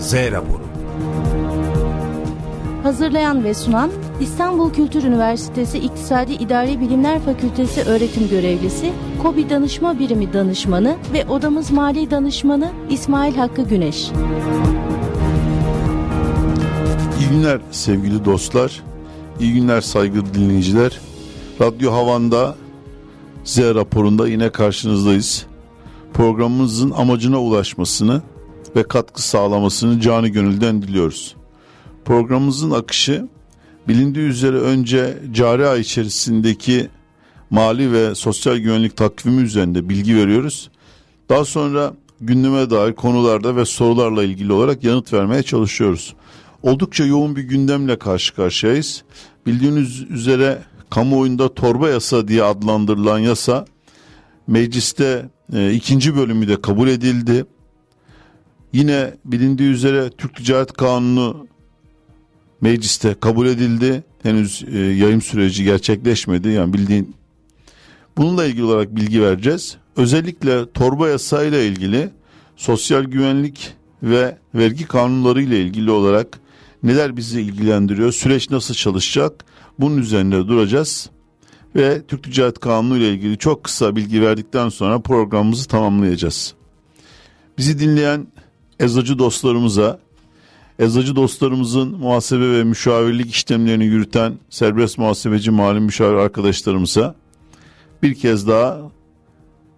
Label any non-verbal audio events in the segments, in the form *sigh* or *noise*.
Z raporu. Hazırlayan ve sunan İstanbul Kültür Üniversitesi İktisadi İdari Bilimler Fakültesi öğretim görevlisi, KOBİ Danışma Birimi Danışmanı ve Odamız Mali Danışmanı İsmail Hakkı Güneş. İyi günler sevgili dostlar. İyi günler saygılı dinleyiciler. Radyo Havan'da Z raporunda yine karşınızdayız. Programımızın amacına ulaşmasını ve katkı sağlamasını canı gönülden diliyoruz. Programımızın akışı bilindiği üzere önce cari ay içerisindeki mali ve sosyal güvenlik takvimi üzerinde bilgi veriyoruz. Daha sonra gündeme dair konularda ve sorularla ilgili olarak yanıt vermeye çalışıyoruz. Oldukça yoğun bir gündemle karşı karşıyayız. Bildiğiniz üzere kamuoyunda torba yasa diye adlandırılan yasa mecliste e, ikinci bölümü de kabul edildi. Yine bilindiği üzere Türk Ticaret Kanunu mecliste kabul edildi. Henüz e, yayım süreci gerçekleşmedi. Yani bildiğin bununla ilgili olarak bilgi vereceğiz. Özellikle torba yasayla ilgili sosyal güvenlik ve vergi kanunları ile ilgili olarak neler bizi ilgilendiriyor, süreç nasıl çalışacak bunun üzerinde duracağız. Ve Türk Ticaret Kanunu ile ilgili çok kısa bilgi verdikten sonra programımızı tamamlayacağız. Bizi dinleyen eczacı dostlarımıza, eczacı dostlarımızın muhasebe ve müşavirlik işlemlerini yürüten serbest muhasebeci mali müşavir arkadaşlarımıza bir kez daha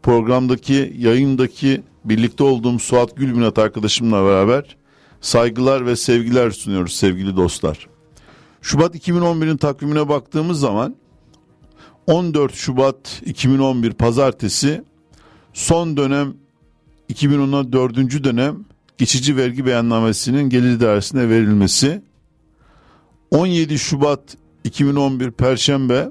programdaki yayındaki birlikte olduğum Suat Gülbinat arkadaşımla beraber saygılar ve sevgiler sunuyoruz sevgili dostlar. Şubat 2011'in takvimine baktığımız zaman 14 Şubat 2011 pazartesi son dönem 2010'a dördüncü dönem geçici vergi beyannamesinin gelir dairesine verilmesi 17 Şubat 2011 Perşembe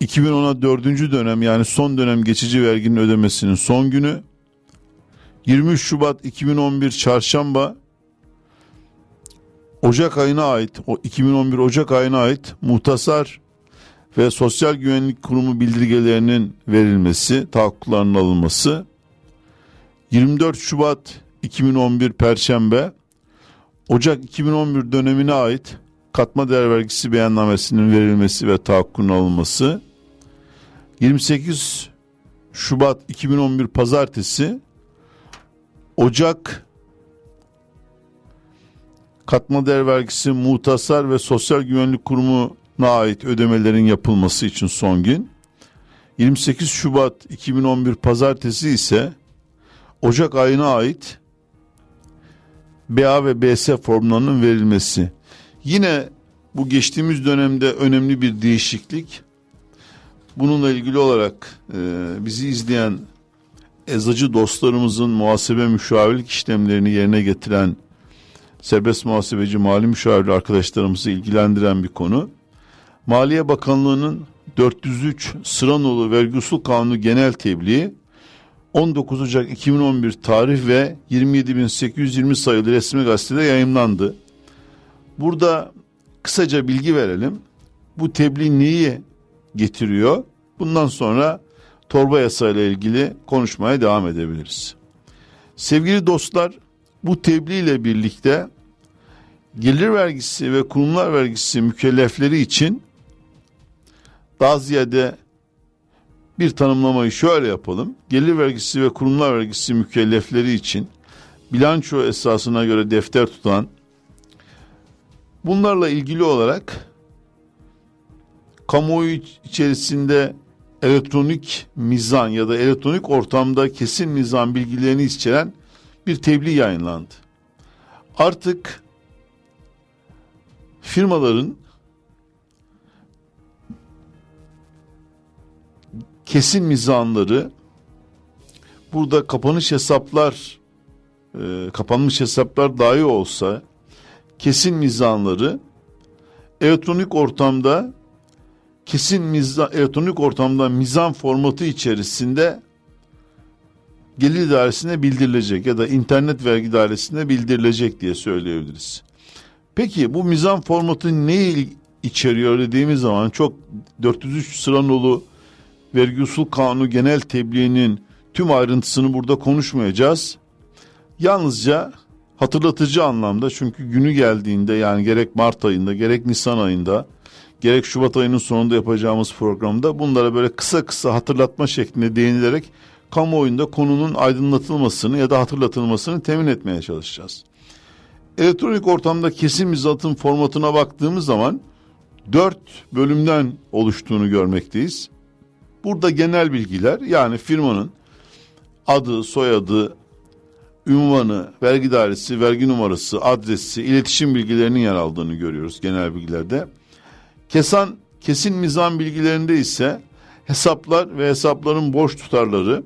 2010'a dördüncü dönem yani son dönem geçici verginin ödemesinin son günü 23 Şubat 2011 Çarşamba Ocak ayına ait o 2011 Ocak ayına ait muhtasar ve Sosyal Güvenlik Kurumu bildirgelerinin verilmesi, tahakkuklarının alınması 24 Şubat 2011 Perşembe Ocak 2011 dönemine ait katma değer vergisi beyannamesinin verilmesi ve tahakkukun alınması 28 Şubat 2011 Pazartesi Ocak katma değer vergisi muhtasar ve sosyal güvenlik kurumuna ait ödemelerin yapılması için son gün. 28 Şubat 2011 pazartesi ise Ocak ayına ait BA ve BS formlarının verilmesi. Yine bu geçtiğimiz dönemde önemli bir değişiklik. Bununla ilgili olarak e, bizi izleyen eczacı dostlarımızın muhasebe müşavirlik işlemlerini yerine getiren serbest muhasebeci mali müşavir arkadaşlarımızı ilgilendiren bir konu. Maliye Bakanlığı'nın 403 sıra nolu vergi usul kanunu genel tebliği 19 Ocak 2011 tarih ve 27.820 sayılı resmi gazetede yayınlandı. Burada kısaca bilgi verelim. Bu tebliğ neyi getiriyor? Bundan sonra torba yasayla ilgili konuşmaya devam edebiliriz. Sevgili dostlar, bu tebliğ ile birlikte gelir vergisi ve kurumlar vergisi mükellefleri için daha ziyade bir tanımlamayı şöyle yapalım. Gelir vergisi ve kurumlar vergisi mükellefleri için bilanço esasına göre defter tutan bunlarla ilgili olarak kamuoyu içerisinde elektronik mizan ya da elektronik ortamda kesin mizan bilgilerini içeren bir tebliğ yayınlandı. Artık firmaların kesin mizanları burada kapanış hesaplar e, kapanmış hesaplar dahi olsa kesin mizanları elektronik ortamda kesin mizan, elektronik ortamda mizan formatı içerisinde gelir dairesine bildirilecek ya da internet vergi dairesine bildirilecek diye söyleyebiliriz. Peki bu mizan formatı ne içeriyor dediğimiz zaman çok 403 sıra nolu vergi usul kanunu genel tebliğinin tüm ayrıntısını burada konuşmayacağız. Yalnızca hatırlatıcı anlamda çünkü günü geldiğinde yani gerek Mart ayında gerek Nisan ayında gerek Şubat ayının sonunda yapacağımız programda bunlara böyle kısa kısa hatırlatma şeklinde değinilerek kamuoyunda konunun aydınlatılmasını ya da hatırlatılmasını temin etmeye çalışacağız. Elektronik ortamda kesin mizatın formatına baktığımız zaman dört bölümden oluştuğunu görmekteyiz. Burada genel bilgiler yani firmanın adı, soyadı, ünvanı, vergi dairesi, vergi numarası, adresi, iletişim bilgilerinin yer aldığını görüyoruz genel bilgilerde. Kesan, kesin mizan bilgilerinde ise hesaplar ve hesapların borç tutarları,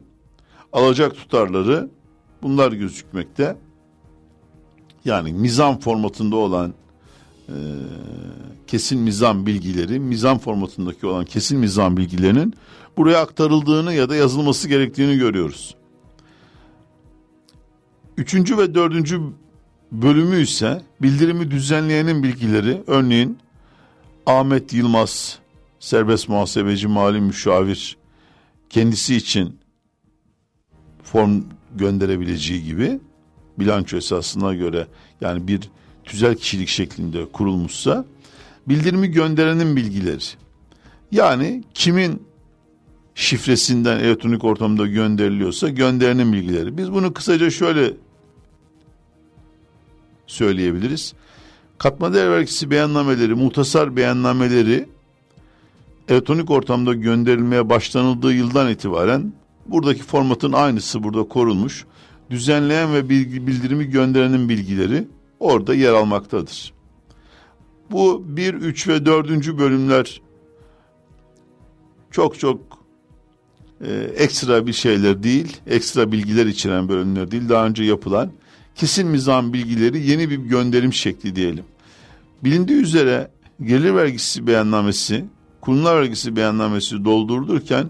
alacak tutarları bunlar gözükmekte. Yani mizan formatında olan kesin mizan bilgileri, mizan formatındaki olan kesin mizan bilgilerinin buraya aktarıldığını ya da yazılması gerektiğini görüyoruz. Üçüncü ve dördüncü bölümü ise bildirimi düzenleyenin bilgileri örneğin Ahmet Yılmaz serbest muhasebeci mali müşavir kendisi için form gönderebileceği gibi bilanço esasına göre yani bir tüzel kişilik şeklinde kurulmuşsa bildirimi gönderenin bilgileri yani kimin şifresinden elektronik ortamda gönderiliyorsa gönderenin bilgileri. Biz bunu kısaca şöyle söyleyebiliriz. Katma değer vergisi beyannameleri, muhtasar beyannameleri elektronik ortamda gönderilmeye başlanıldığı yıldan itibaren buradaki formatın aynısı burada korunmuş. Düzenleyen ve bildirimi gönderenin bilgileri orada yer almaktadır. Bu 1, 3 ve 4. bölümler çok çok e, ekstra bir şeyler değil, ekstra bilgiler içeren bölümler değil, daha önce yapılan kesin mizan bilgileri yeni bir gönderim şekli diyelim. Bilindiği üzere gelir vergisi beyannamesi, kurumlar vergisi beyannamesi doldurulurken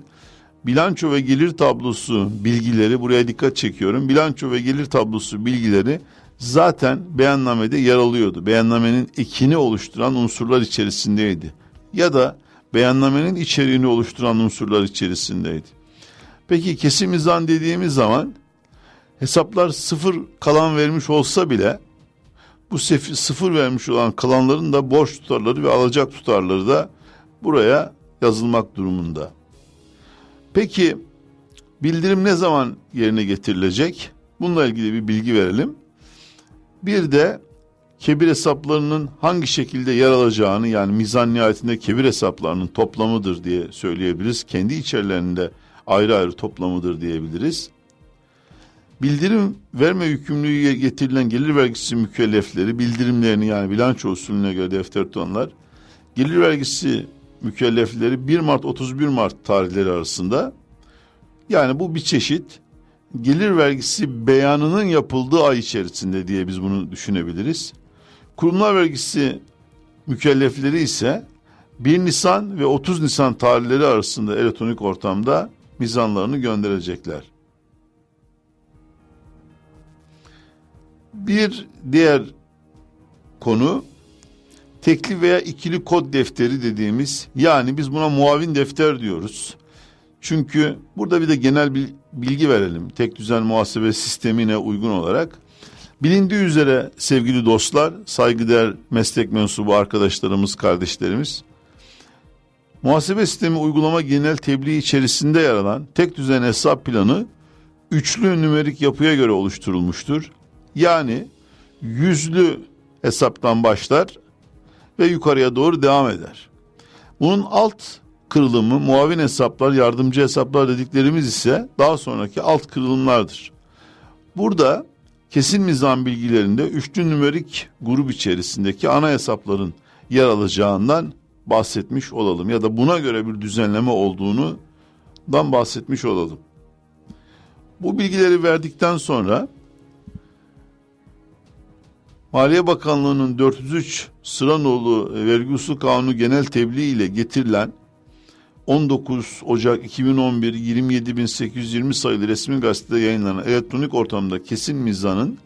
bilanço ve gelir tablosu bilgileri buraya dikkat çekiyorum. Bilanço ve gelir tablosu bilgileri zaten beyannamede yer alıyordu. Beyannamenin ekini oluşturan unsurlar içerisindeydi. Ya da beyannamenin içeriğini oluşturan unsurlar içerisindeydi. Peki kesim mizan dediğimiz zaman hesaplar sıfır kalan vermiş olsa bile bu sıfır vermiş olan kalanların da borç tutarları ve alacak tutarları da buraya yazılmak durumunda. Peki bildirim ne zaman yerine getirilecek? Bununla ilgili bir bilgi verelim. Bir de kebir hesaplarının hangi şekilde yer alacağını yani mizan nihayetinde kebir hesaplarının toplamıdır diye söyleyebiliriz. Kendi içerilerinde ayrı ayrı toplamıdır diyebiliriz. Bildirim verme yükümlülüğü getirilen gelir vergisi mükellefleri bildirimlerini yani bilanço usulüne göre defter tutanlar gelir vergisi mükellefleri 1 Mart 31 Mart tarihleri arasında yani bu bir çeşit gelir vergisi beyanının yapıldığı ay içerisinde diye biz bunu düşünebiliriz. Kurumlar vergisi mükellefleri ise 1 Nisan ve 30 Nisan tarihleri arasında elektronik ortamda mizanlarını gönderecekler. Bir diğer konu tekli veya ikili kod defteri dediğimiz yani biz buna muavin defter diyoruz. Çünkü burada bir de genel bir bilgi verelim. Tek düzen muhasebe sistemine uygun olarak. Bilindiği üzere sevgili dostlar, saygıdeğer meslek mensubu arkadaşlarımız, kardeşlerimiz, muhasebe sistemi uygulama genel tebliğ içerisinde yer alan tek düzen hesap planı üçlü nümerik yapıya göre oluşturulmuştur. Yani yüzlü hesaptan başlar ve yukarıya doğru devam eder. Bunun alt kırılımı muavin hesaplar, yardımcı hesaplar dediklerimiz ise daha sonraki alt kırılımlardır. Burada kesin mizan bilgilerinde üçlü nümerik grup içerisindeki ana hesapların yer alacağından bahsetmiş olalım ya da buna göre bir düzenleme olduğunu dan bahsetmiş olalım. Bu bilgileri verdikten sonra Maliye Bakanlığı'nın 403 sıra nolu vergi usul kanunu genel tebliğ ile getirilen 19 Ocak 2011 27820 sayılı resmi gazetede yayınlanan elektronik ortamda kesin mizanın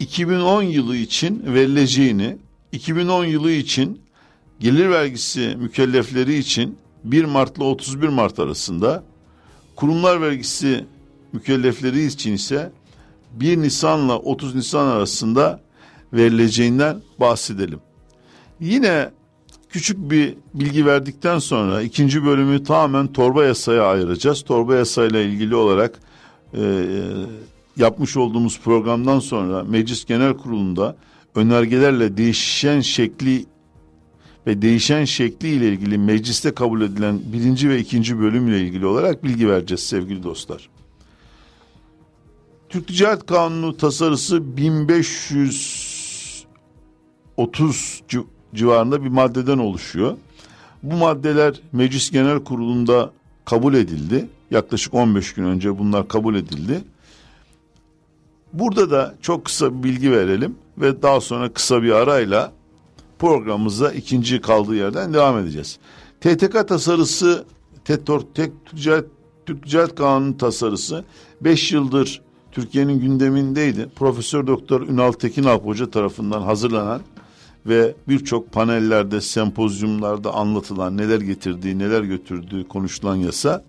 2010 yılı için verileceğini, 2010 yılı için gelir vergisi mükellefleri için 1 Mart ile 31 Mart arasında, kurumlar vergisi mükellefleri için ise 1 Nisan'la 30 Nisan arasında verileceğinden bahsedelim. Yine küçük bir bilgi verdikten sonra ikinci bölümü tamamen torba yasaya ayıracağız. Torba yasayla ilgili olarak e, yapmış olduğumuz programdan sonra Meclis Genel Kurulu'nda önergelerle değişen şekli ve değişen şekli ile ilgili mecliste kabul edilen birinci ve ikinci bölüm ilgili olarak bilgi vereceğiz sevgili dostlar. Türk Ticaret Kanunu tasarısı 1530 civarında bir maddeden oluşuyor. Bu maddeler Meclis Genel Kurulu'nda kabul edildi. Yaklaşık 15 gün önce bunlar kabul edildi. Burada da çok kısa bir bilgi verelim ve daha sonra kısa bir arayla programımıza ikinci kaldığı yerden devam edeceğiz. TTK tasarısı TETOR, Tek Ticaret, Türk Ticaret Kanunu tasarısı 5 yıldır Türkiye'nin gündemindeydi. Profesör Doktor Ünal Tekinalp Hoca tarafından hazırlanan ve birçok panellerde, sempozyumlarda anlatılan neler getirdiği, neler götürdüğü konuşulan yasa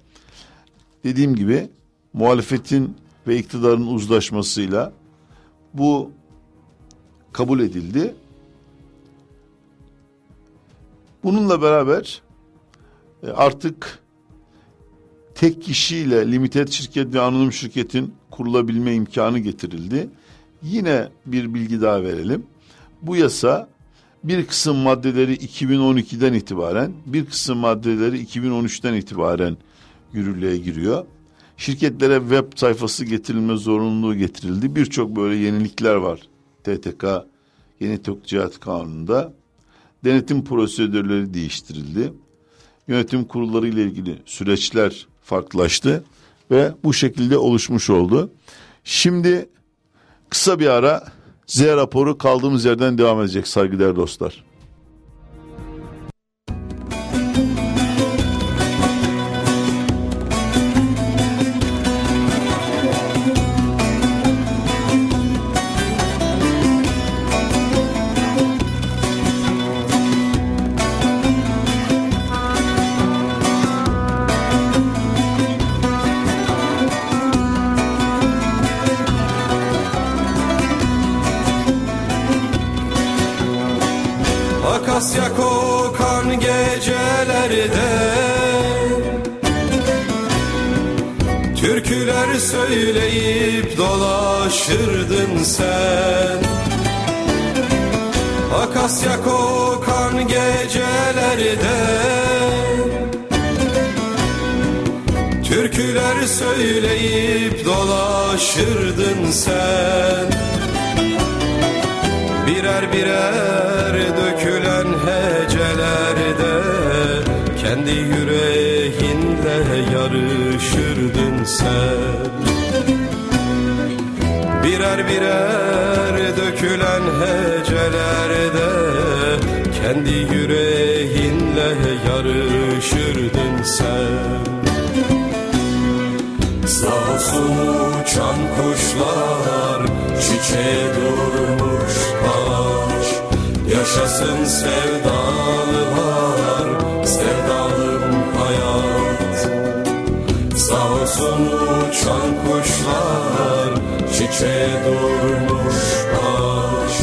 dediğim gibi muhalefetin ve iktidarın uzlaşmasıyla bu kabul edildi. Bununla beraber e, artık tek kişiyle limited şirket ve anonim şirketin kurulabilme imkanı getirildi. Yine bir bilgi daha verelim. Bu yasa bir kısım maddeleri 2012'den itibaren, bir kısım maddeleri 2013'ten itibaren yürürlüğe giriyor. Şirketlere web sayfası getirilme zorunluluğu getirildi. Birçok böyle yenilikler var TTK Yeni Ticaret Kanunu'nda. Denetim prosedürleri değiştirildi. Yönetim kurulları ile ilgili süreçler farklılaştı ve bu şekilde oluşmuş oldu. Şimdi kısa bir ara Z raporu kaldığımız yerden devam edecek saygıdeğer dostlar. Söyleyip dolaşırdın sen. Akasya kokan gecelerde. Türküler söyleyip dolaşırdın sen. Birer birer dökülen hecelerde. Kendi yüreğinle yarışırdın sen. Birer birer dökülen hecelerde Kendi yüreğinle yarışırdın sen. Sağ olsun uçan kuşlar Çiçeğe durmuş ağaç. Yaşasın sevdalılar çiçeğe durmuş ağaç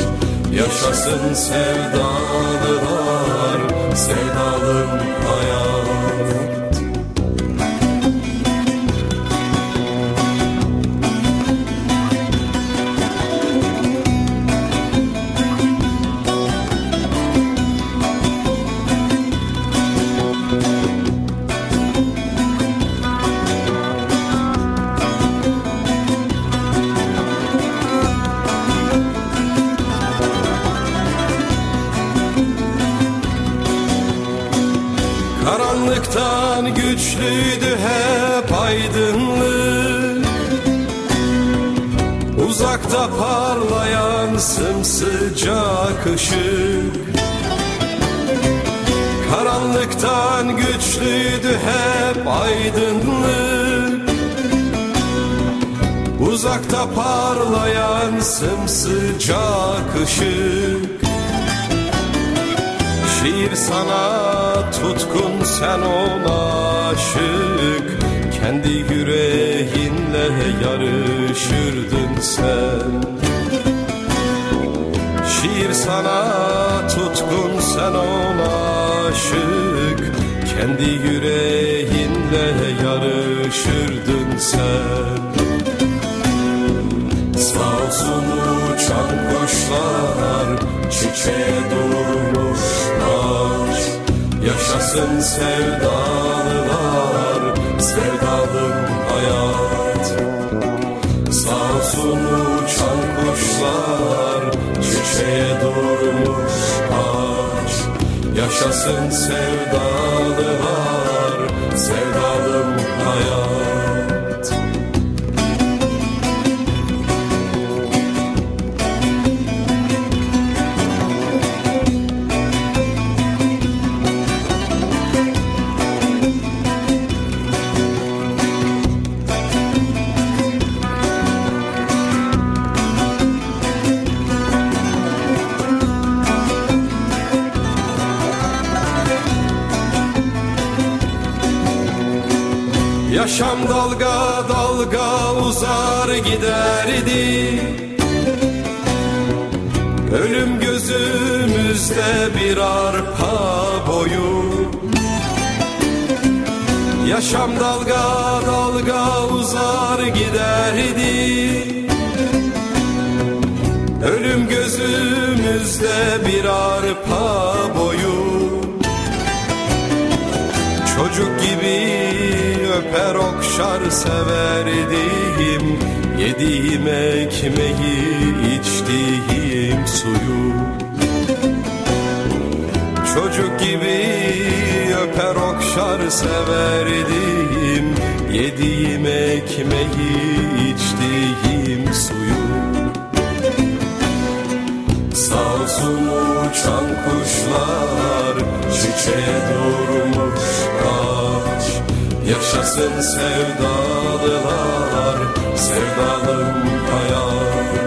Yaşasın sevdalılar, sevdalım hayat Parlayan sımsıcak ışık. Karanlıktan güçlüydü hep aydınlık. Uzakta parlayan sımsıcak ışık. Şiir sana tutkun sen ona aşık. Kendi yüreğinle yarışırdın sen. Şiir sana tutkun sen ona aşık. Kendi yüreğinle yarışırdın sen. Sağ olsun uçan kuşlar Çiçeğe durmuşlar. Yaşasın sevdalılar Sevdalım hayat kuşlar Çiçeğe durmuşlar Yaşasın sevdalılar Sevdalım hayat Yaşam dalga dalga uzar giderdi. Ölüm gözümüzde bir arpa boyu. Yaşam dalga dalga uzar giderdi. Ölüm gözümüzde bir arpa boyu. Çocuk gibi öper okşar severdim Yediğim ekmeği içtiğim suyu. Çocuk gibi öper okşar severdim Yediğim ekmeği içtiğim suyu. Sağ olsun uçan kuşlar Çiçeğe kaç Yaşasın sevdalılar Sevdalım hayat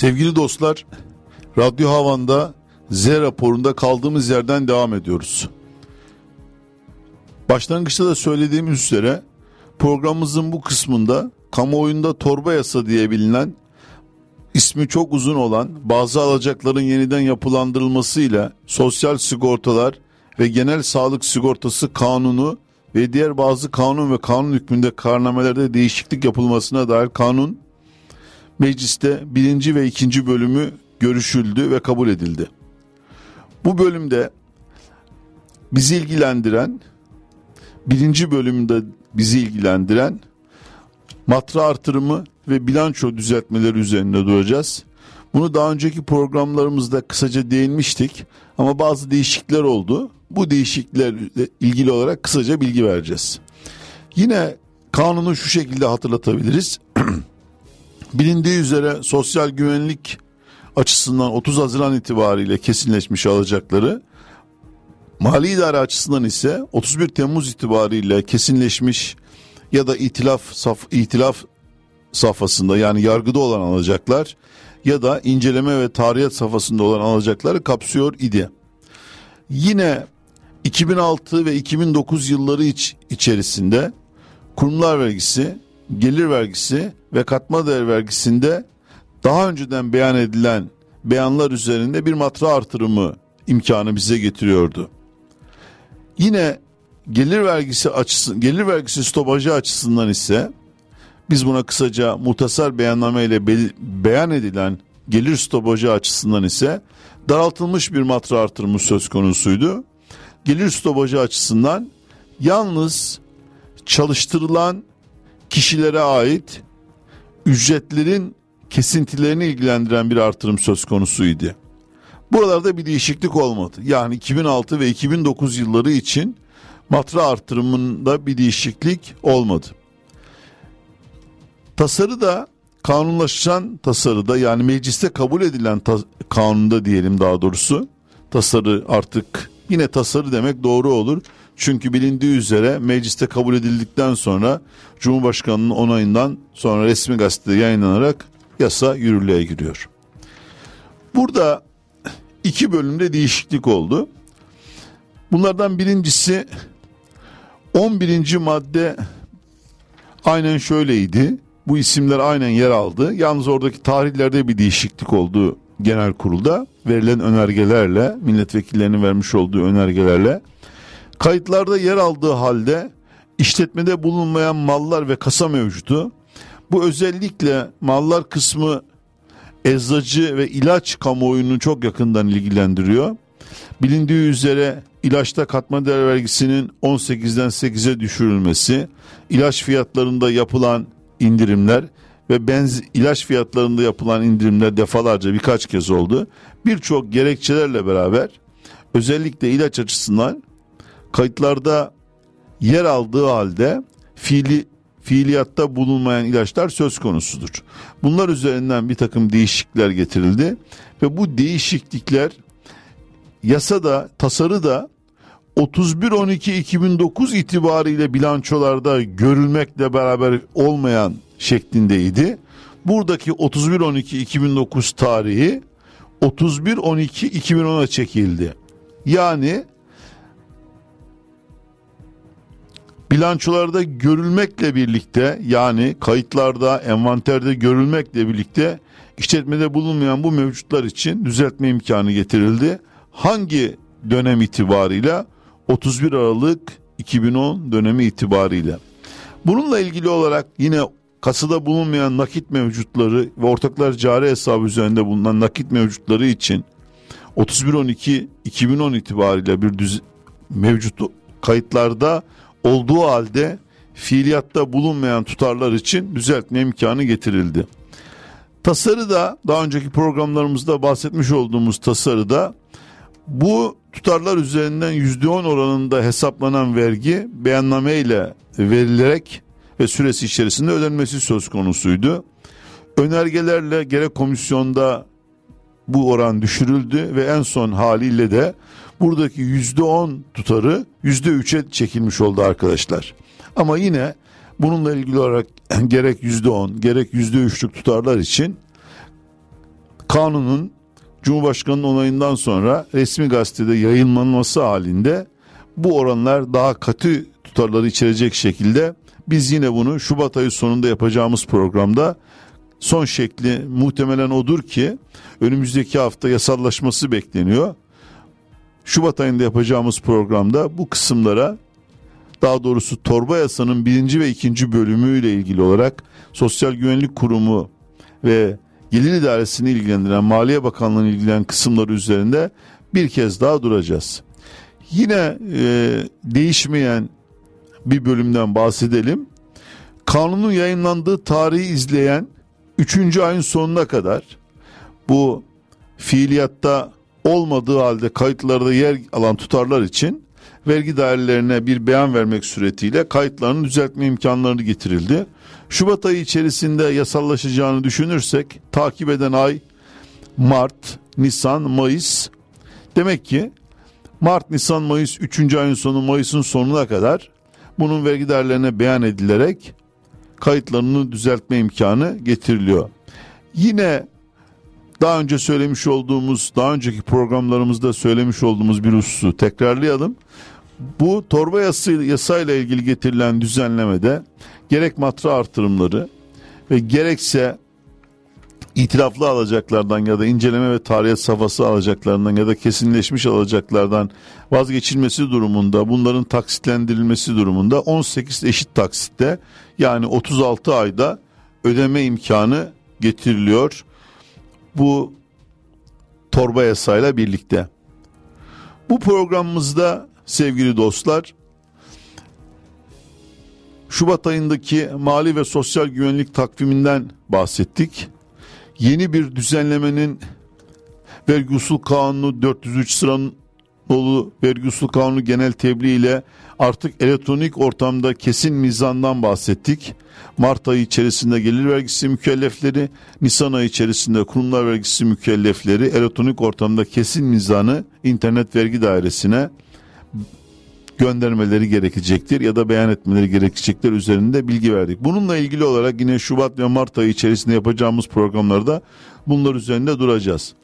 Sevgili dostlar, Radyo Havan'da Z raporunda kaldığımız yerden devam ediyoruz. Başlangıçta da söylediğimiz üzere programımızın bu kısmında kamuoyunda torba yasa diye bilinen ismi çok uzun olan bazı alacakların yeniden yapılandırılmasıyla sosyal sigortalar ve genel sağlık sigortası kanunu ve diğer bazı kanun ve kanun hükmünde kararnamelerde değişiklik yapılmasına dair kanun mecliste birinci ve ikinci bölümü görüşüldü ve kabul edildi. Bu bölümde bizi ilgilendiren birinci bölümde bizi ilgilendiren matra artırımı ve bilanço düzeltmeleri üzerinde duracağız. Bunu daha önceki programlarımızda kısaca değinmiştik ama bazı değişiklikler oldu. Bu değişikliklerle ilgili olarak kısaca bilgi vereceğiz. Yine kanunu şu şekilde hatırlatabiliriz. *clears throat* Bilindiği üzere sosyal güvenlik açısından 30 Haziran itibariyle kesinleşmiş alacakları mali idare açısından ise 31 Temmuz itibariyle kesinleşmiş ya da itilaf saf, itilaf safhasında yani yargıda olan alacaklar ya da inceleme ve tarihiyat safhasında olan alacakları kapsıyor idi. Yine 2006 ve 2009 yılları iç, içerisinde kurumlar vergisi, gelir vergisi ve katma değer vergisinde daha önceden beyan edilen beyanlar üzerinde bir matra artırımı imkanı bize getiriyordu. Yine gelir vergisi açısından gelir vergisi stopajı açısından ise biz buna kısaca muhtasar beyanname ile be- beyan edilen gelir stopajı açısından ise daraltılmış bir matra artırımı söz konusuydu. Gelir stopajı açısından yalnız çalıştırılan kişilere ait ücretlerin kesintilerini ilgilendiren bir artırım söz konusuydu. Buralarda bir değişiklik olmadı. Yani 2006 ve 2009 yılları için matra artırımında bir değişiklik olmadı. Tasarı da kanunlaşan tasarıda yani mecliste kabul edilen kanunda diyelim daha doğrusu tasarı artık yine tasarı demek doğru olur. Çünkü bilindiği üzere mecliste kabul edildikten sonra Cumhurbaşkanı'nın onayından sonra resmi gazetede yayınlanarak yasa yürürlüğe giriyor. Burada iki bölümde değişiklik oldu. Bunlardan birincisi 11. madde aynen şöyleydi. Bu isimler aynen yer aldı. Yalnız oradaki tarihlerde bir değişiklik oldu genel kurulda. Verilen önergelerle, milletvekillerinin vermiş olduğu önergelerle. Kayıtlarda yer aldığı halde işletmede bulunmayan mallar ve kasa mevcudu. Bu özellikle mallar kısmı eczacı ve ilaç kamuoyunu çok yakından ilgilendiriyor. Bilindiği üzere ilaçta katma değer vergisinin 18'den 8'e düşürülmesi, ilaç fiyatlarında yapılan indirimler ve benz ilaç fiyatlarında yapılan indirimler defalarca birkaç kez oldu. Birçok gerekçelerle beraber özellikle ilaç açısından kayıtlarda yer aldığı halde fiili fiiliyatta bulunmayan ilaçlar söz konusudur. Bunlar üzerinden bir takım değişiklikler getirildi ve bu değişiklikler yasada, tasarıda 31-12-2009 itibariyle bilançolarda görülmekle beraber olmayan şeklindeydi. Buradaki 31-12-2009 tarihi 31-12-2010'a çekildi. Yani bilançolarda görülmekle birlikte yani kayıtlarda, envanterde görülmekle birlikte işletmede bulunmayan bu mevcutlar için düzeltme imkanı getirildi. Hangi dönem itibarıyla? 31 Aralık 2010 dönemi itibariyle. Bununla ilgili olarak yine kasada bulunmayan nakit mevcutları ve ortaklar cari hesabı üzerinde bulunan nakit mevcutları için 31-12-2010 itibariyle bir düz mevcut kayıtlarda olduğu halde fiiliyatta bulunmayan tutarlar için düzeltme imkanı getirildi. Tasarıda daha önceki programlarımızda bahsetmiş olduğumuz tasarıda bu tutarlar üzerinden %10 oranında hesaplanan vergi beyanname ile verilerek ve süresi içerisinde ödenmesi söz konusuydu. Önergelerle gerek komisyonda bu oran düşürüldü ve en son haliyle de buradaki %10 tutarı %3'e çekilmiş oldu arkadaşlar. Ama yine bununla ilgili olarak *laughs* gerek %10 gerek %3'lük tutarlar için kanunun Cumhurbaşkanı'nın onayından sonra resmi gazetede yayınlanması halinde bu oranlar daha katı tutarları içerecek şekilde biz yine bunu Şubat ayı sonunda yapacağımız programda son şekli muhtemelen odur ki önümüzdeki hafta yasallaşması bekleniyor. Şubat ayında yapacağımız programda bu kısımlara daha doğrusu torba yasanın birinci ve ikinci bölümüyle ilgili olarak Sosyal Güvenlik Kurumu ve Gelir İdaresi'ni ilgilendiren Maliye Bakanlığı'nı ilgilenen kısımları üzerinde bir kez daha duracağız. Yine e, değişmeyen bir bölümden bahsedelim. Kanunun yayınlandığı tarihi izleyen 3. ayın sonuna kadar bu fiiliyatta olmadığı halde kayıtlarda yer alan tutarlar için vergi dairelerine bir beyan vermek suretiyle kayıtlarını düzeltme imkanlarını getirildi. Şubat ayı içerisinde yasallaşacağını düşünürsek takip eden ay Mart, Nisan, Mayıs. Demek ki Mart, Nisan, Mayıs 3. ayın sonu Mayıs'ın sonuna kadar bunun vergi dairelerine beyan edilerek kayıtlarını düzeltme imkanı getiriliyor. Yine daha önce söylemiş olduğumuz, daha önceki programlarımızda söylemiş olduğumuz bir hususu tekrarlayalım. Bu torba yası, yasayla ilgili getirilen düzenlemede gerek matra artırımları ve gerekse itiraflı alacaklardan ya da inceleme ve tarihiyat safhası alacaklarından ya da kesinleşmiş alacaklardan vazgeçilmesi durumunda bunların taksitlendirilmesi durumunda 18 eşit taksitte yani 36 ayda ödeme imkanı getiriliyor bu torba yasayla birlikte. Bu programımızda sevgili dostlar Şubat ayındaki mali ve sosyal güvenlik takviminden bahsettik. Yeni bir düzenlemenin vergi usul kanunu 403 sıranın nolu vergi usul kanunu genel tebliğ ile artık elektronik ortamda kesin mizandan bahsettik. Mart ayı içerisinde gelir vergisi mükellefleri, Nisan ayı içerisinde kurumlar vergisi mükellefleri elektronik ortamda kesin mizanı internet vergi dairesine göndermeleri gerekecektir ya da beyan etmeleri gerekecekler üzerinde bilgi verdik. Bununla ilgili olarak yine Şubat ve Mart ayı içerisinde yapacağımız programlarda bunlar üzerinde duracağız.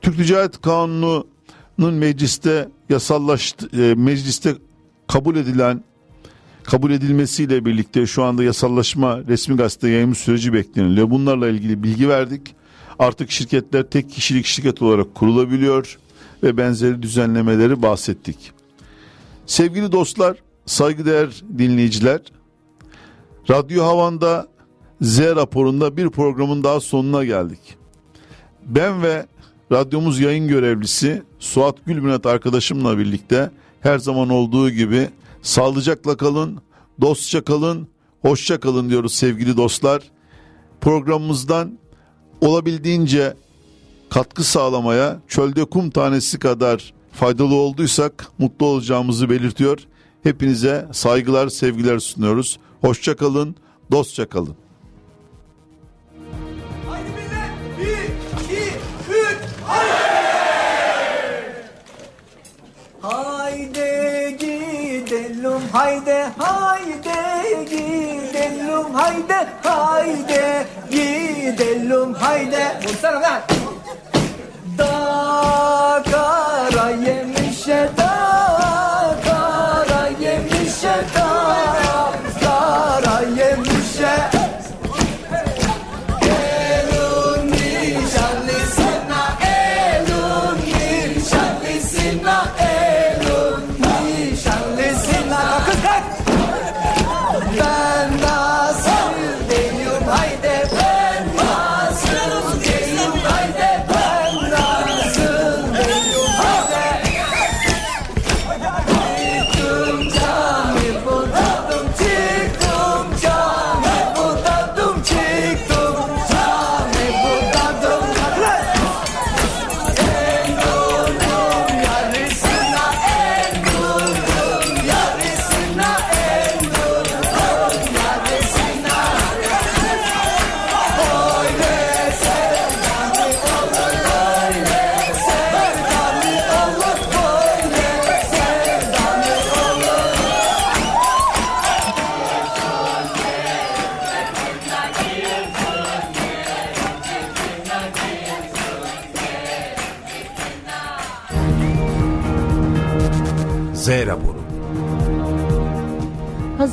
Türk Ticaret Kanunu'nun mecliste yasallaştı, e, mecliste kabul edilen kabul edilmesiyle birlikte şu anda yasallaşma resmi gazete yayımı süreci bekleniliyor. Bunlarla ilgili bilgi verdik. Artık şirketler tek kişilik şirket olarak kurulabiliyor ve benzeri düzenlemeleri bahsettik. Sevgili dostlar, saygıdeğer dinleyiciler, Radyo Havan'da Z raporunda bir programın daha sonuna geldik. Ben ve radyomuz yayın görevlisi Suat Gülbünet arkadaşımla birlikte her zaman olduğu gibi sağlıcakla kalın, dostça kalın, hoşça kalın diyoruz sevgili dostlar. Programımızdan olabildiğince katkı sağlamaya çölde kum tanesi kadar faydalı olduysak mutlu olacağımızı belirtiyor. Hepinize saygılar, sevgiler sunuyoruz. Hoşça kalın, dostça kalın. Haydi haydi gidelim haydi haydi gidelim haydi. Vursana lan. Da